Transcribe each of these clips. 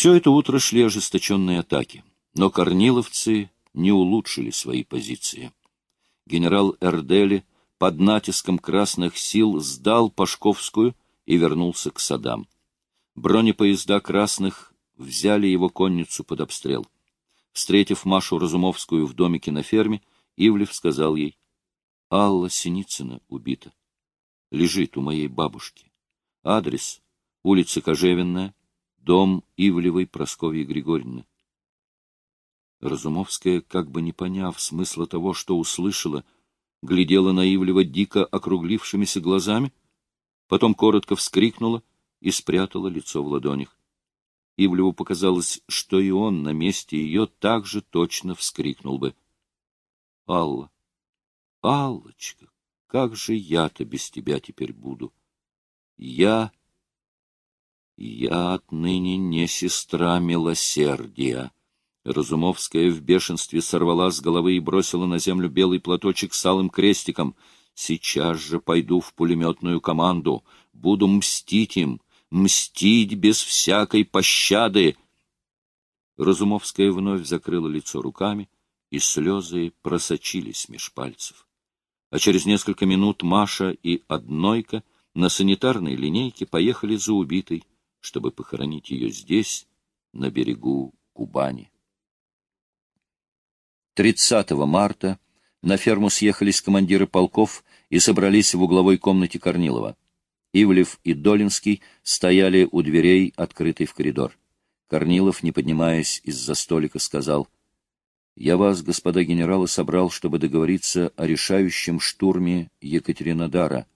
Все это утро шли ожесточенные атаки, но корниловцы не улучшили свои позиции. Генерал Эрдели под натиском красных сил сдал Пашковскую и вернулся к садам. Бронепоезда красных взяли его конницу под обстрел. Встретив Машу Разумовскую в домике на ферме, Ивлев сказал ей, «Алла Синицына убита. Лежит у моей бабушки. Адрес — улица Кожевенная, дом Ивлевой Прасковьи Григорьевны. Разумовская, как бы не поняв смысла того, что услышала, глядела на Ивлева дико округлившимися глазами, потом коротко вскрикнула и спрятала лицо в ладонях. Ивлеву показалось, что и он на месте ее так же точно вскрикнул бы. — Алла, Аллочка, как же я-то без тебя теперь буду? Я... Я отныне не сестра милосердия. Разумовская в бешенстве сорвала с головы и бросила на землю белый платочек с алым крестиком. Сейчас же пойду в пулеметную команду, буду мстить им, мстить без всякой пощады. Разумовская вновь закрыла лицо руками, и слезы просочились меж пальцев. А через несколько минут Маша и Однойка на санитарной линейке поехали за убитой, чтобы похоронить ее здесь, на берегу Кубани. 30 марта на ферму съехались командиры полков и собрались в угловой комнате Корнилова. Ивлев и Долинский стояли у дверей, открытой в коридор. Корнилов, не поднимаясь из-за столика, сказал, «Я вас, господа генералы, собрал, чтобы договориться о решающем штурме Екатеринодара».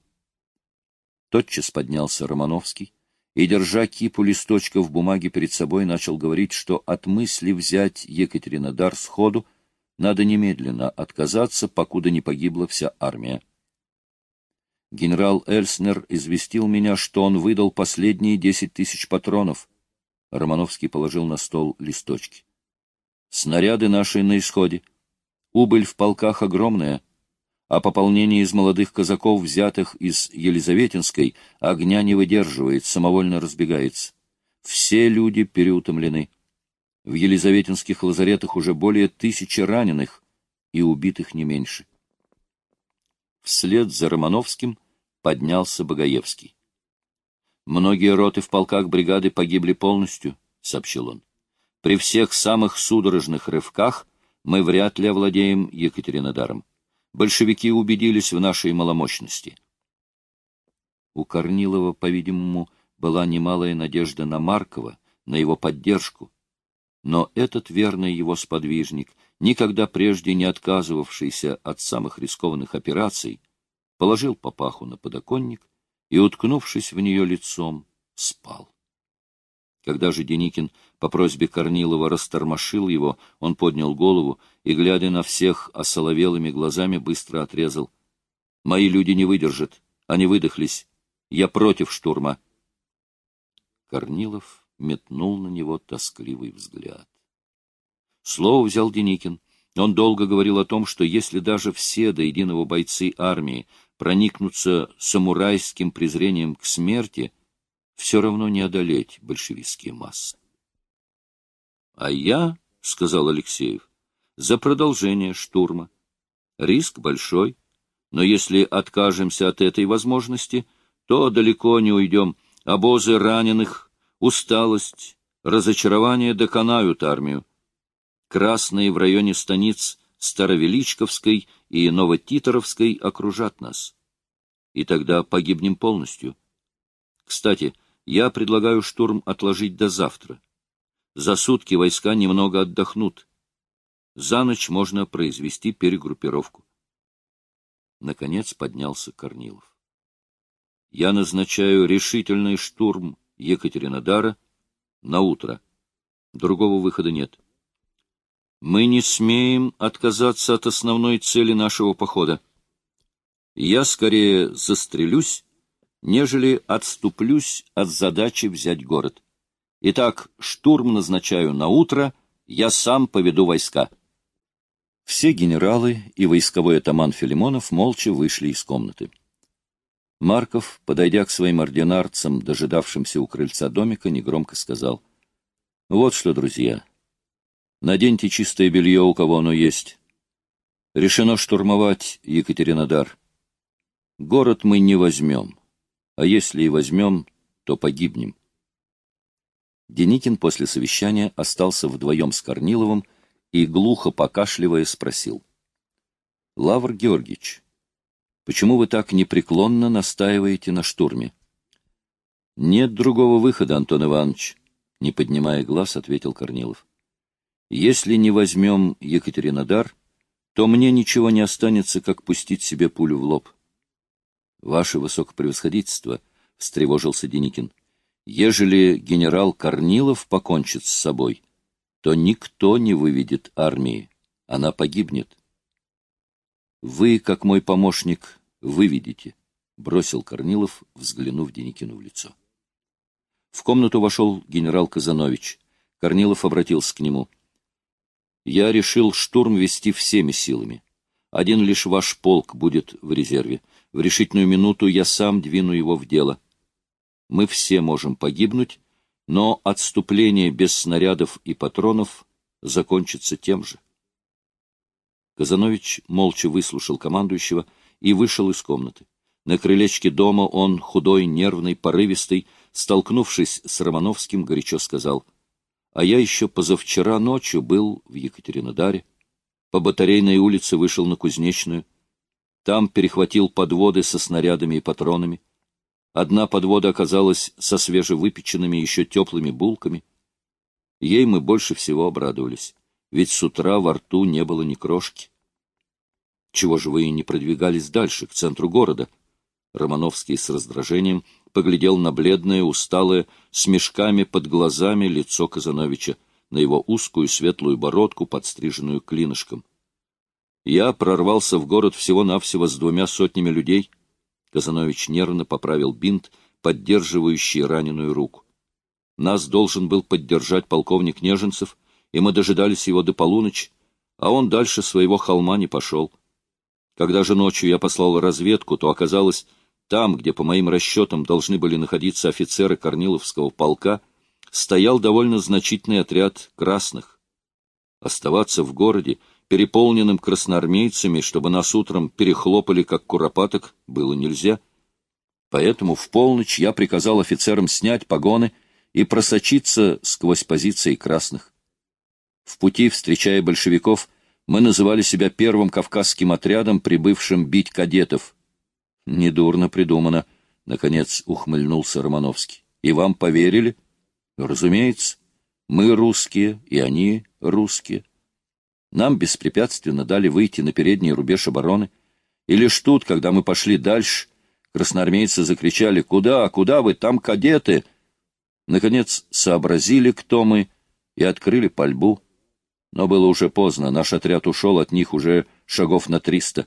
Тотчас поднялся Романовский и, держа кипу листочков бумаги перед собой, начал говорить, что от мысли взять Екатеринодар сходу надо немедленно отказаться, покуда не погибла вся армия. Генерал Эльснер известил меня, что он выдал последние десять тысяч патронов. Романовский положил на стол листочки. Снаряды наши на исходе. Убыль в полках огромная, а пополнение из молодых казаков, взятых из Елизаветинской, огня не выдерживает, самовольно разбегается. Все люди переутомлены. В Елизаветинских лазаретах уже более тысячи раненых и убитых не меньше. Вслед за Романовским поднялся Богоевский. «Многие роты в полках бригады погибли полностью», — сообщил он. «При всех самых судорожных рывках мы вряд ли овладеем Екатеринодаром. Большевики убедились в нашей маломощности». У Корнилова, по-видимому, была немалая надежда на Маркова, на его поддержку. Но этот верный его сподвижник, никогда прежде не отказывавшийся от самых рискованных операций, положил папаху на подоконник и, уткнувшись в нее лицом, спал. Когда же Деникин по просьбе Корнилова растормошил его, он поднял голову и, глядя на всех осоловелыми глазами, быстро отрезал. «Мои люди не выдержат, они выдохлись. Я против штурма». Корнилов метнул на него тоскливый взгляд. Слово взял Деникин. Он долго говорил о том, что если даже все до единого бойцы армии проникнуться самурайским презрением к смерти, все равно не одолеть большевистские массы. — А я, — сказал Алексеев, — за продолжение штурма. Риск большой, но если откажемся от этой возможности, то далеко не уйдем. Обозы раненых, усталость, разочарование доконают армию. Красные в районе станиц Старовеличковской и Новотиторовской окружат нас. И тогда погибнем полностью. Кстати, я предлагаю штурм отложить до завтра. За сутки войска немного отдохнут. За ночь можно произвести перегруппировку. Наконец поднялся Корнилов. Я назначаю решительный штурм Екатеринодара на утро. Другого выхода нет. Мы не смеем отказаться от основной цели нашего похода. Я скорее застрелюсь, нежели отступлюсь от задачи взять город. Итак, штурм назначаю на утро, я сам поведу войска. Все генералы и войсковой атаман Филимонов молча вышли из комнаты. Марков, подойдя к своим ординарцам, дожидавшимся у крыльца домика, негромко сказал — Вот что, друзья. Наденьте чистое белье, у кого оно есть. Решено штурмовать Екатеринодар. Город мы не возьмем, а если и возьмем, то погибнем. Деникин после совещания остался вдвоем с Корниловым и, глухо покашливая, спросил. — Лавр Георгиевич, почему вы так непреклонно настаиваете на штурме? — Нет другого выхода, Антон Иванович, — не поднимая глаз, ответил Корнилов. — Если не возьмем Екатеринодар, то мне ничего не останется, как пустить себе пулю в лоб. — Ваше высокопревосходительство, — встревожился Деникин, — Ежели генерал Корнилов покончит с собой, то никто не выведет армии, она погибнет. Вы, как мой помощник, выведете, — бросил Корнилов, взглянув Деникину в лицо. В комнату вошел генерал Казанович. Корнилов обратился к нему. — Я решил штурм вести всеми силами. Один лишь ваш полк будет в резерве. В решительную минуту я сам двину его в дело мы все можем погибнуть, но отступление без снарядов и патронов закончится тем же. Казанович молча выслушал командующего и вышел из комнаты. На крылечке дома он, худой, нервный, порывистый, столкнувшись с Романовским, горячо сказал, «А я еще позавчера ночью был в Екатеринодаре, по батарейной улице вышел на Кузнечную, там перехватил подводы со снарядами и патронами, Одна подвода оказалась со свежевыпеченными еще теплыми булками. Ей мы больше всего обрадовались, ведь с утра во рту не было ни крошки. Чего же вы и не продвигались дальше, к центру города? Романовский с раздражением поглядел на бледное, усталое, с мешками под глазами лицо Казановича, на его узкую светлую бородку, подстриженную клинышком. Я прорвался в город всего-навсего с двумя сотнями людей — Казанович нервно поправил бинт, поддерживающий раненую руку. Нас должен был поддержать полковник Неженцев, и мы дожидались его до полуночи, а он дальше своего холма не пошел. Когда же ночью я послал разведку, то оказалось, там, где, по моим расчетам, должны были находиться офицеры Корниловского полка, стоял довольно значительный отряд красных. Оставаться в городе переполненным красноармейцами, чтобы нас утром перехлопали, как куропаток, было нельзя. Поэтому в полночь я приказал офицерам снять погоны и просочиться сквозь позиции красных. В пути, встречая большевиков, мы называли себя первым кавказским отрядом, прибывшим бить кадетов. Недурно придумано, — наконец ухмыльнулся Романовский. И вам поверили? Разумеется. Мы русские, и они русские. Нам беспрепятственно дали выйти на передний рубеж обороны. И лишь тут, когда мы пошли дальше, красноармейцы закричали «Куда? Куда вы? Там кадеты!» Наконец сообразили, кто мы, и открыли пальбу. Но было уже поздно, наш отряд ушел от них уже шагов на триста.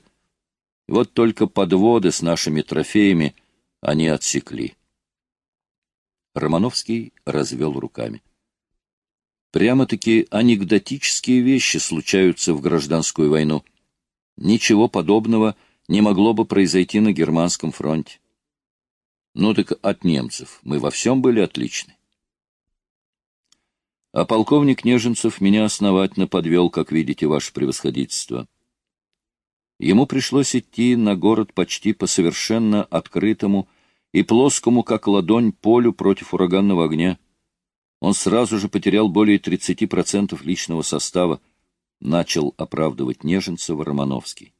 Вот только подводы с нашими трофеями они отсекли. Романовский развел руками. Прямо-таки анекдотические вещи случаются в гражданскую войну. Ничего подобного не могло бы произойти на германском фронте. Ну так от немцев мы во всем были отличны. А полковник Неженцев меня основательно подвел, как видите, ваше превосходительство. Ему пришлось идти на город почти по совершенно открытому и плоскому, как ладонь, полю против ураганного огня он сразу же потерял более 30% личного состава, начал оправдывать Неженцева Романовский.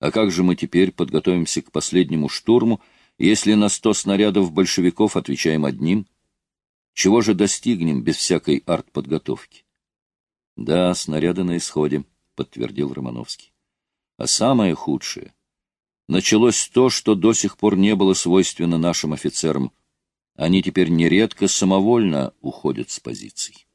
А как же мы теперь подготовимся к последнему штурму, если на сто снарядов большевиков отвечаем одним? Чего же достигнем без всякой артподготовки? Да, снаряды на исходе, подтвердил Романовский. А самое худшее началось то, что до сих пор не было свойственно нашим офицерам — они теперь нередко самовольно уходят с позиций.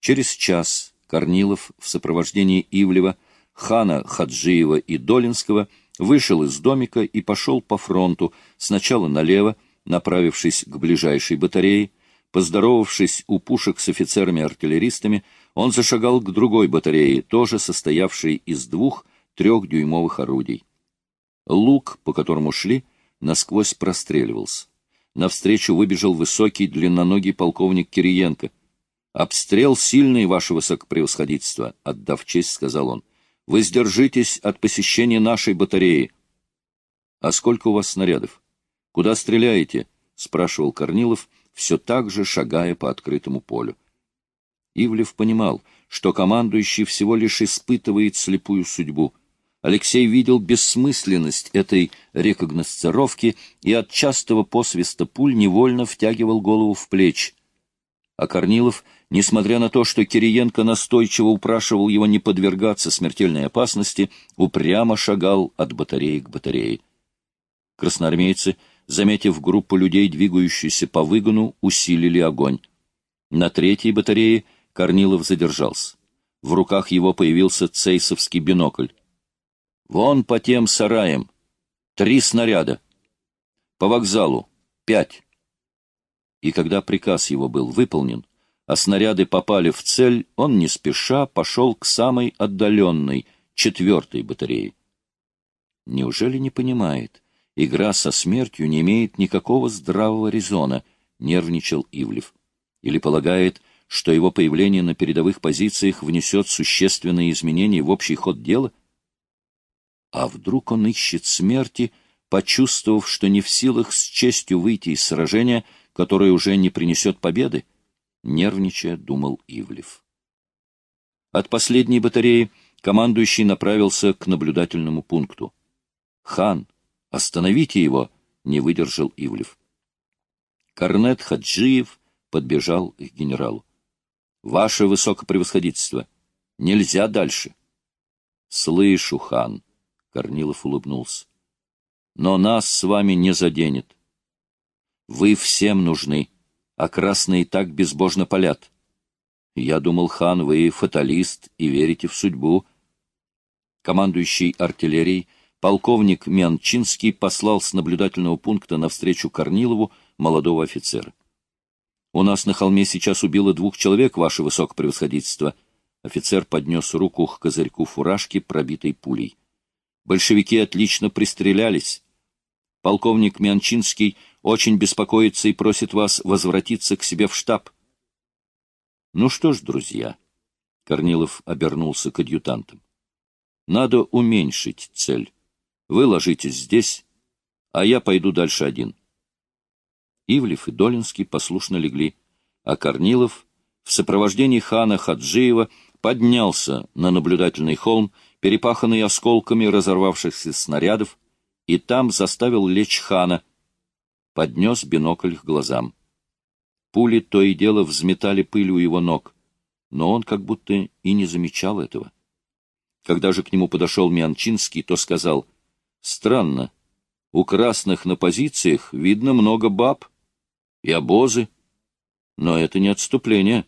Через час Корнилов в сопровождении Ивлева, Хана Хаджиева и Долинского вышел из домика и пошел по фронту, сначала налево, направившись к ближайшей батарее. Поздоровавшись у пушек с офицерами-артиллеристами, он зашагал к другой батарее, тоже состоявшей из двух трехдюймовых орудий. Лук, по которому шли, насквозь простреливался. Навстречу выбежал высокий, длинноногий полковник Кириенко. «Обстрел сильный, ваше высокопревосходительство», — отдав честь, сказал он. «Вы сдержитесь от посещения нашей батареи». «А сколько у вас снарядов? Куда стреляете?» — спрашивал Корнилов, все так же шагая по открытому полю. Ивлев понимал, что командующий всего лишь испытывает слепую судьбу. Алексей видел бессмысленность этой рекогносцировки и от частого посвиста пуль невольно втягивал голову в плечи. А Корнилов, несмотря на то, что Кириенко настойчиво упрашивал его не подвергаться смертельной опасности, упрямо шагал от батареи к батарее. Красноармейцы, заметив группу людей, двигающуюся по выгону, усилили огонь. На третьей батарее Корнилов задержался. В руках его появился цейсовский бинокль. «Вон по тем сараям. Три снаряда. По вокзалу. Пять». И когда приказ его был выполнен, а снаряды попали в цель, он не спеша пошел к самой отдаленной, четвертой батарее. Неужели не понимает? Игра со смертью не имеет никакого здравого резона, нервничал Ивлев. Или полагает, что его появление на передовых позициях внесет существенные изменения в общий ход дела? А вдруг он ищет смерти, почувствовав, что не в силах с честью выйти из сражения, которое уже не принесет победы? Нервничая, думал Ивлев. От последней батареи командующий направился к наблюдательному пункту. «Хан, остановите его!» — не выдержал Ивлев. Корнет Хаджиев подбежал к генералу. Ваше высокопревосходительство, нельзя дальше. Слышу, хан, Корнилов улыбнулся. Но нас с вами не заденет. Вы всем нужны, а красные так безбожно палят. Я думал, хан, вы фаталист и верите в судьбу. Командующий артиллерией, полковник Мянчинский послал с наблюдательного пункта навстречу Корнилову молодого офицера. У нас на холме сейчас убило двух человек, ваше высокопревосходительство. Офицер поднес руку к козырьку фуражки, пробитой пулей. Большевики отлично пристрелялись. Полковник Мянчинский очень беспокоится и просит вас возвратиться к себе в штаб. Ну что ж, друзья, Корнилов обернулся к адъютантам. Надо уменьшить цель. Вы ложитесь здесь, а я пойду дальше один. Ивлев и Долинский послушно легли, а Корнилов в сопровождении хана Хаджиева поднялся на наблюдательный холм, перепаханный осколками разорвавшихся снарядов, и там заставил лечь хана, поднес бинокль к глазам. Пули то и дело взметали пыль у его ног, но он как будто и не замечал этого. Когда же к нему подошел Мианчинский, то сказал, «Странно, у красных на позициях видно много баб» и обозы. Но это не отступление.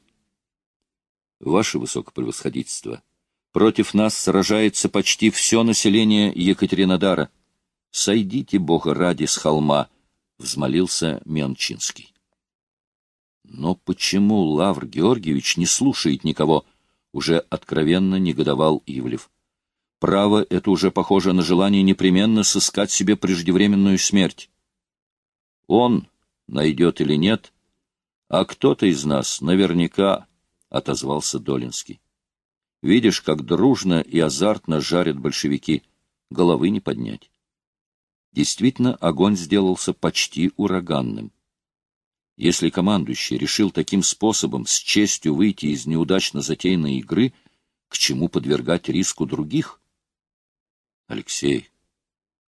Ваше Высокопревосходительство, против нас сражается почти все население Екатеринодара. Сойдите, Бога ради, с холма, — взмолился Менчинский. Но почему Лавр Георгиевич не слушает никого? Уже откровенно негодовал Ивлев. Право, это уже похоже на желание непременно сыскать себе преждевременную смерть. Он, найдет или нет, а кто-то из нас наверняка, — отозвался Долинский. Видишь, как дружно и азартно жарят большевики, головы не поднять. Действительно, огонь сделался почти ураганным. Если командующий решил таким способом с честью выйти из неудачно затеянной игры, к чему подвергать риску других? Алексей,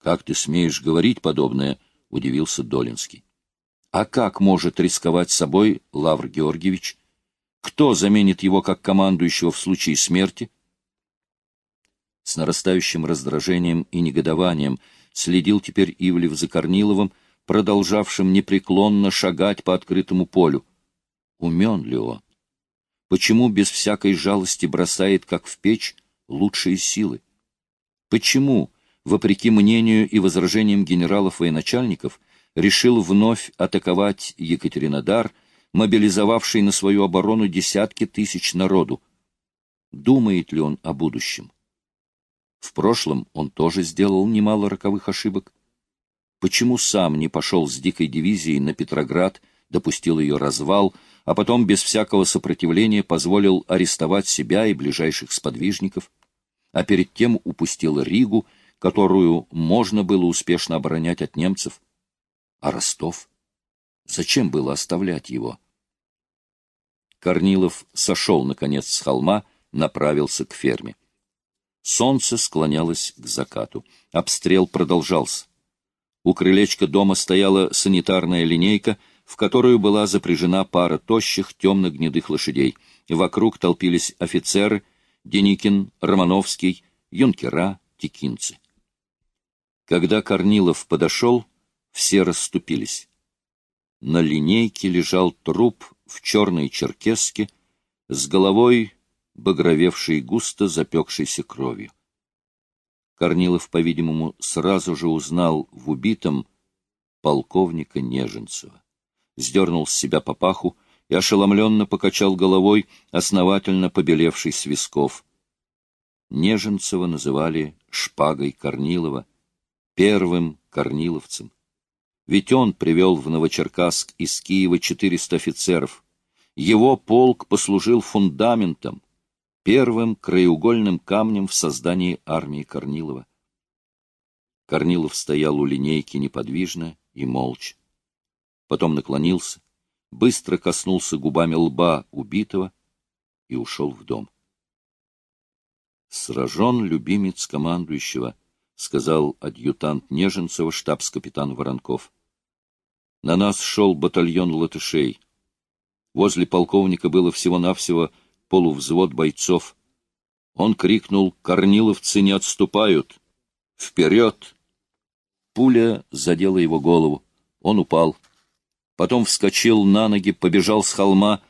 как ты смеешь говорить подобное? — удивился Долинский. А как может рисковать собой Лавр Георгиевич? Кто заменит его как командующего в случае смерти? С нарастающим раздражением и негодованием следил теперь Ивлев за Корниловым, продолжавшим непреклонно шагать по открытому полю. Умен ли он? Почему без всякой жалости бросает, как в печь, лучшие силы? Почему, вопреки мнению и возражениям генералов-военачальников, решил вновь атаковать Екатеринодар, мобилизовавший на свою оборону десятки тысяч народу. Думает ли он о будущем? В прошлом он тоже сделал немало роковых ошибок. Почему сам не пошел с дикой дивизией на Петроград, допустил ее развал, а потом без всякого сопротивления позволил арестовать себя и ближайших сподвижников, а перед тем упустил Ригу, которую можно было успешно оборонять от немцев. А Ростов? Зачем было оставлять его? Корнилов сошел, наконец, с холма, направился к ферме. Солнце склонялось к закату. Обстрел продолжался. У крылечка дома стояла санитарная линейка, в которую была запряжена пара тощих темно-гнедых лошадей. Вокруг толпились офицеры — Деникин, Романовский, юнкера, текинцы. Когда Корнилов подошел, все расступились. На линейке лежал труп в черной черкеске с головой, багровевшей густо запекшейся кровью. Корнилов, по-видимому, сразу же узнал в убитом полковника Неженцева. Сдернул с себя папаху и ошеломленно покачал головой, основательно побелевший с висков. Неженцева называли шпагой Корнилова, первым корниловцем. Ведь он привел в Новочеркасск из Киева 400 офицеров. Его полк послужил фундаментом, первым краеугольным камнем в создании армии Корнилова. Корнилов стоял у линейки неподвижно и молча. Потом наклонился, быстро коснулся губами лба убитого и ушел в дом. «Сражен любимец командующего», — сказал адъютант Неженцева штабс-капитан Воронков. На нас шел батальон латышей. Возле полковника было всего-навсего полувзвод бойцов. Он крикнул «Корниловцы не отступают! Вперед!» Пуля задела его голову. Он упал. Потом вскочил на ноги, побежал с холма.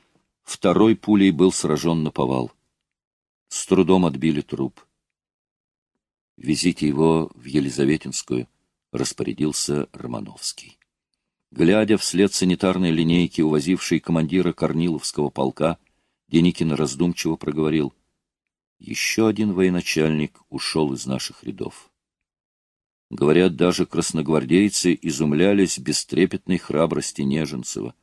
Второй пулей был сражен на повал. С трудом отбили труп. «Везите его в Елизаветинскую», — распорядился Романовский. Глядя вслед санитарной линейки, увозившей командира Корниловского полка, Деникин раздумчиво проговорил. Еще один военачальник ушел из наших рядов. Говорят, даже красногвардейцы изумлялись бестрепетной храбрости Неженцева.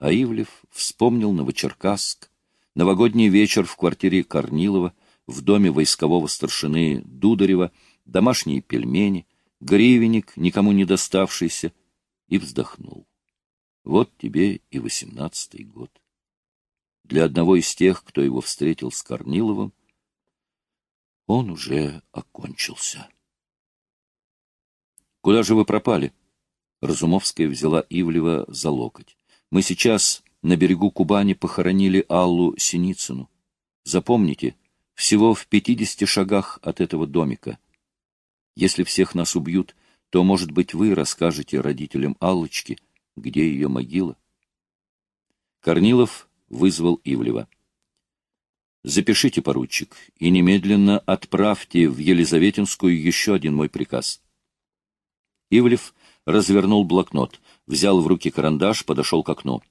А Ивлев вспомнил Новочеркасск, новогодний вечер в квартире Корнилова, в доме войскового старшины Дударева, домашние пельмени, гривенник, никому не доставшийся — и вздохнул. Вот тебе и восемнадцатый год. Для одного из тех, кто его встретил с Корниловым, он уже окончился. — Куда же вы пропали? Разумовская взяла Ивлева за локоть. — Мы сейчас на берегу Кубани похоронили Аллу Синицыну. Запомните, всего в пятидесяти шагах от этого домика. Если всех нас убьют, то, может быть, вы расскажете родителям Аллочки, где ее могила. Корнилов вызвал Ивлева. «Запишите, поручик, и немедленно отправьте в Елизаветинскую еще один мой приказ». Ивлев развернул блокнот, взял в руки карандаш, подошел к окну.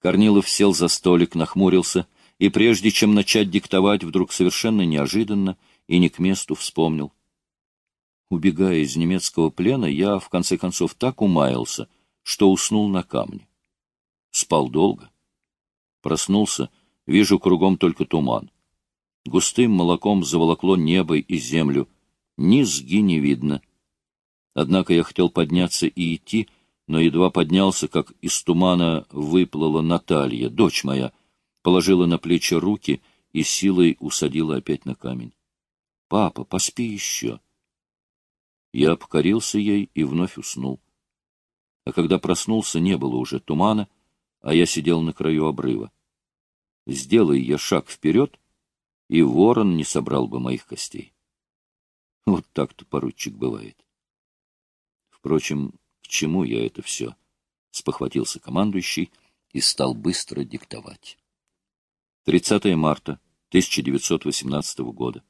Корнилов сел за столик, нахмурился, и прежде чем начать диктовать, вдруг совершенно неожиданно и не к месту вспомнил. Убегая из немецкого плена, я, в конце концов, так умаялся, что уснул на камне. Спал долго. Проснулся, вижу кругом только туман. Густым молоком заволокло небо и землю, низги не видно. Однако я хотел подняться и идти, но едва поднялся, как из тумана выплыла Наталья, дочь моя, положила на плечи руки и силой усадила опять на камень. — Папа, поспи еще. Я покорился ей и вновь уснул. А когда проснулся, не было уже тумана, а я сидел на краю обрыва. Сделай я шаг вперед, и ворон не собрал бы моих костей. Вот так-то, поручик, бывает. Впрочем, к чему я это все? Спохватился командующий и стал быстро диктовать. 30 марта 1918 года.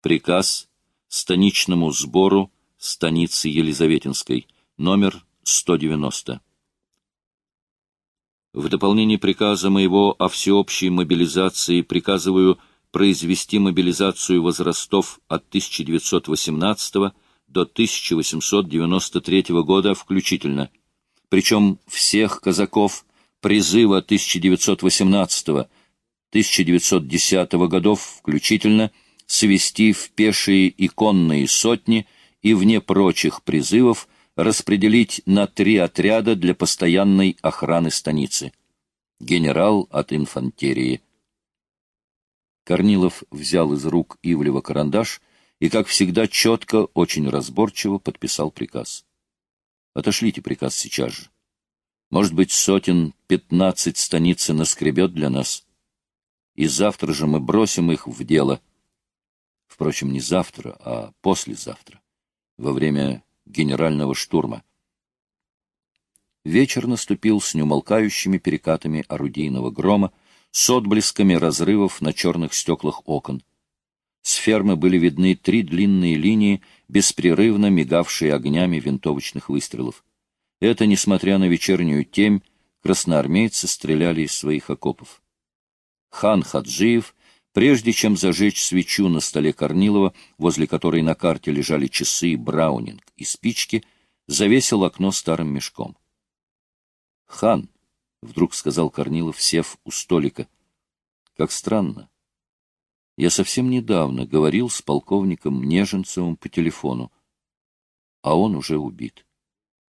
Приказ станичному сбору станицы Елизаветинской, номер 190. В дополнение приказа моего о всеобщей мобилизации приказываю произвести мобилизацию возрастов от 1918 до 1893 года включительно, причем всех казаков призыва 1918-1910 годов включительно свести в пешие и конные сотни и вне прочих призывов распределить на три отряда для постоянной охраны станицы. Генерал от инфантерии. Корнилов взял из рук Ивлева карандаш и, как всегда, четко, очень разборчиво подписал приказ. Отошлите приказ сейчас же. Может быть, сотен пятнадцать станицы наскребет для нас. И завтра же мы бросим их в дело. Впрочем, не завтра, а послезавтра, во время генерального штурма. Вечер наступил с неумолкающими перекатами орудийного грома, с отблесками разрывов на черных стеклах окон. С фермы были видны три длинные линии, беспрерывно мигавшие огнями винтовочных выстрелов. Это, несмотря на вечернюю темь, красноармейцы стреляли из своих окопов. Хан Хаджиев, прежде чем зажечь свечу на столе Корнилова, возле которой на карте лежали часы, браунинг и спички, завесил окно старым мешком. «Хан», — вдруг сказал Корнилов, сев у столика, — «как странно. Я совсем недавно говорил с полковником Неженцевым по телефону, а он уже убит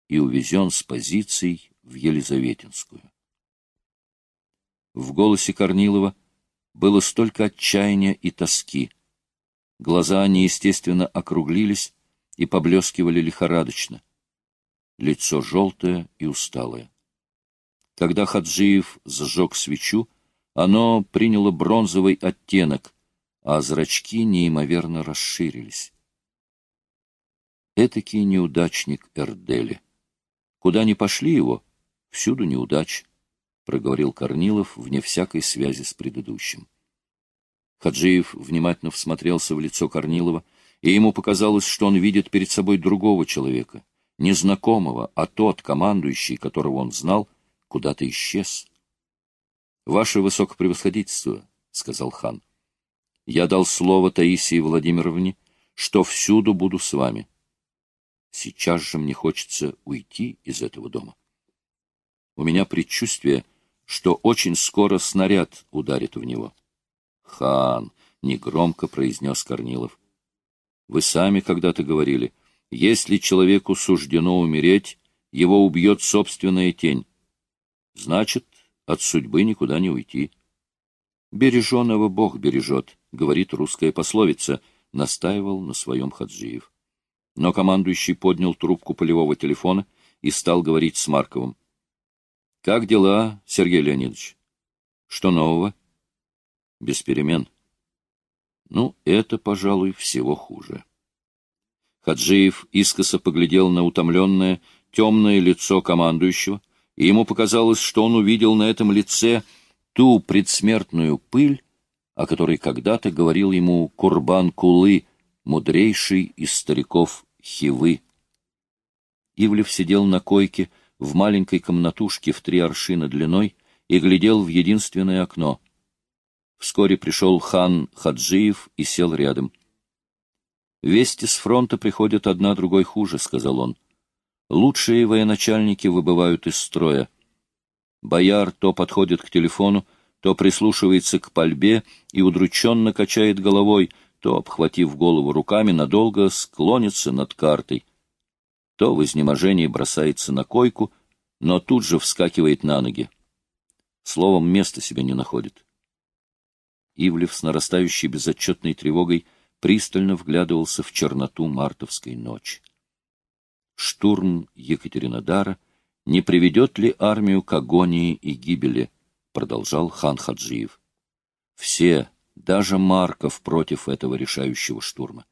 и увезен с позиций в Елизаветинскую. В голосе Корнилова было столько отчаяния и тоски. Глаза неестественно округлились и поблескивали лихорадочно. Лицо желтое и усталое. Когда Хаджиев зажег свечу, оно приняло бронзовый оттенок, а зрачки неимоверно расширились. Этакий неудачник Эрдели. Куда ни пошли его, всюду неудач, — проговорил Корнилов вне всякой связи с предыдущим. Хаджиев внимательно всмотрелся в лицо Корнилова, и ему показалось, что он видит перед собой другого человека, незнакомого, а тот, командующий, которого он знал, куда-то исчез. — Ваше высокопревосходительство, — сказал хан, я дал слово Таисии Владимировне, что всюду буду с вами. Сейчас же мне хочется уйти из этого дома. У меня предчувствие, что очень скоро снаряд ударит в него. Хан, — негромко произнес Корнилов. Вы сами когда-то говорили, если человеку суждено умереть, его убьет собственная тень. Значит, от судьбы никуда не уйти. Береженого Бог бережет, — говорит русская пословица, — настаивал на своем Хаджиев. Но командующий поднял трубку полевого телефона и стал говорить с Марковым. — Как дела, Сергей Леонидович? — Что нового? — Без перемен. — Ну, это, пожалуй, всего хуже. Хаджиев искоса поглядел на утомленное, темное лицо командующего, и ему показалось, что он увидел на этом лице ту предсмертную пыль, о которой когда-то говорил ему Курбан Кулы, мудрейший из стариков Хивы. Ивлев сидел на койке в маленькой комнатушке в три аршина длиной и глядел в единственное окно. Вскоре пришел хан Хаджиев и сел рядом. «Вести с фронта приходят одна другой хуже», — сказал он. «Лучшие военачальники выбывают из строя. Бояр то подходит к телефону, то прислушивается к пальбе и удрученно качает головой, то, обхватив голову руками, надолго склонится над картой, то в изнеможении бросается на койку, но тут же вскакивает на ноги. Словом, места себе не находит. Ивлев с нарастающей безотчетной тревогой пристально вглядывался в черноту мартовской ночи. Штурм Екатеринодара не приведет ли армию к агонии и гибели — продолжал хан Хаджиев. Все, даже Марков, против этого решающего штурма.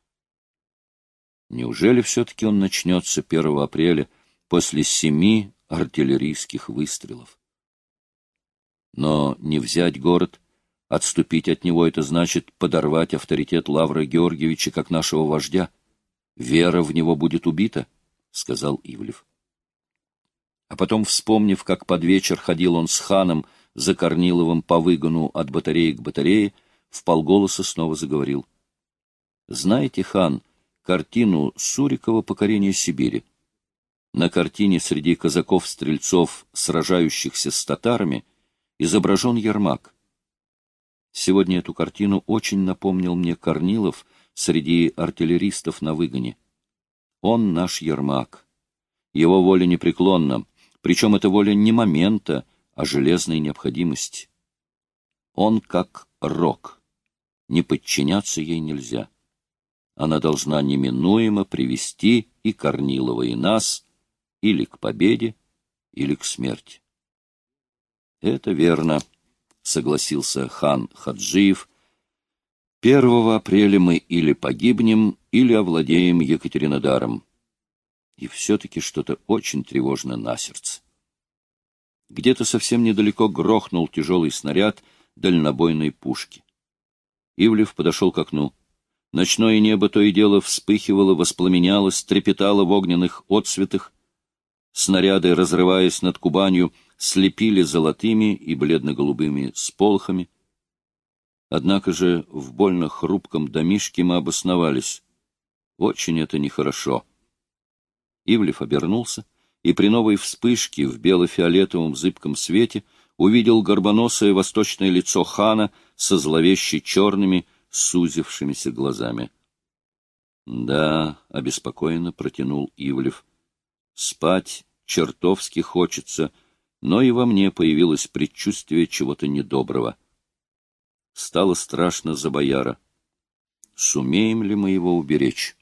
Неужели все-таки он начнется 1 апреля после семи артиллерийских выстрелов? Но не взять город, отступить от него — это значит подорвать авторитет Лавра Георгиевича как нашего вождя. Вера в него будет убита, — сказал Ивлев. А потом, вспомнив, как под вечер ходил он с ханом за Корниловым по выгону от батареи к батарее, в полголоса снова заговорил. — Знаете, хан, картину Сурикова «Покорение Сибири». На картине среди казаков-стрельцов, сражающихся с татарами, изображен Ермак. Сегодня эту картину очень напомнил мне Корнилов среди артиллеристов на выгоне. Он наш Ермак. Его воля непреклонна, причем эта воля не момента, а железной необходимости. Он как рок. Не подчиняться ей нельзя. Она должна неминуемо привести и Корнилова, и нас или к победе, или к смерти. — Это верно, — согласился хан Хаджиев. — Первого апреля мы или погибнем, или овладеем Екатеринодаром. И все-таки что-то очень тревожно на сердце. Где-то совсем недалеко грохнул тяжелый снаряд дальнобойной пушки. Ивлев подошел к окну. Ночное небо то и дело вспыхивало, воспламенялось, трепетало в огненных отсветах. Снаряды, разрываясь над Кубанью, слепили золотыми и бледно-голубыми сполохами. Однако же в больно хрупком домишке мы обосновались. Очень это нехорошо. Ивлев обернулся и при новой вспышке в бело-фиолетовом зыбком свете увидел горбоносое восточное лицо хана со зловеще черными, сузившимися глазами. — Да, — обеспокоенно протянул Ивлев, — Спать чертовски хочется, но и во мне появилось предчувствие чего-то недоброго. Стало страшно за бояра. Сумеем ли мы его уберечь?